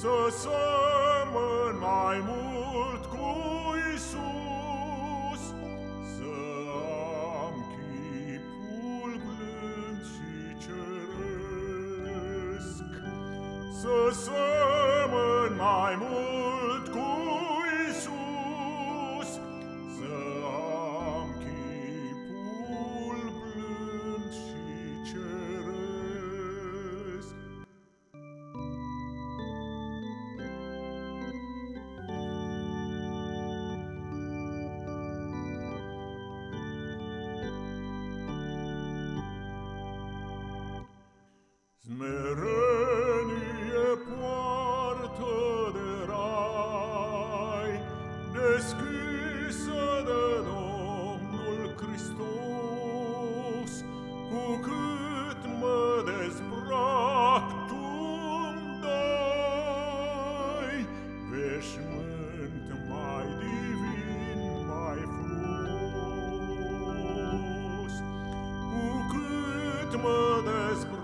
Să semăn mai mult cu Isus, Să am chipul blând și ceresc, Să semăn Smerenie poartă de rai, deschisă de Domnul Hristos, cu cât mă dezbrac, tu-mi dai veșmânt mai divin, mai frumos. Cu cât mă dezbrac,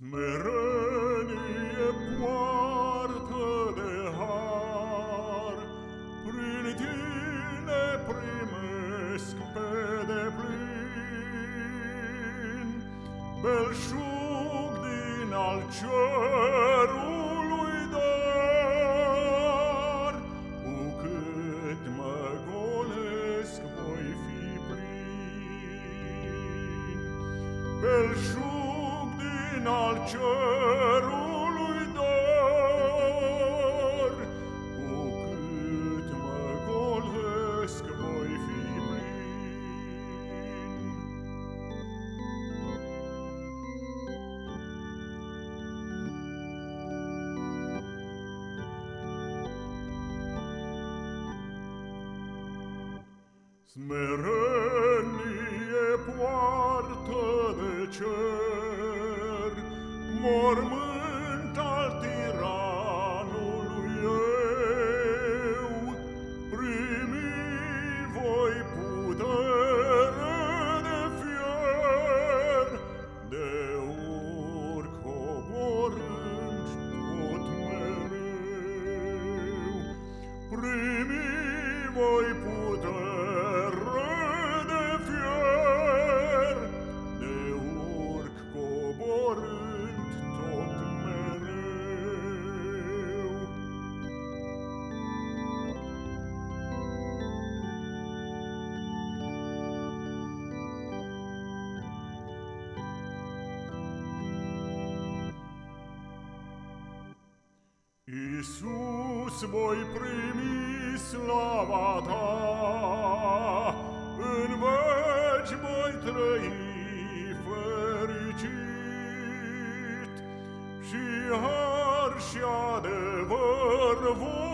Smerenie poartă de har, Prin tine primesc pe deplin. Belșug din al cerului dar, Cu cât mă golesc voi fi plin. Belșug din al cerului amor Iisus voi primi slava ta, În veci voi trăi fericit, Și har și adevăr voi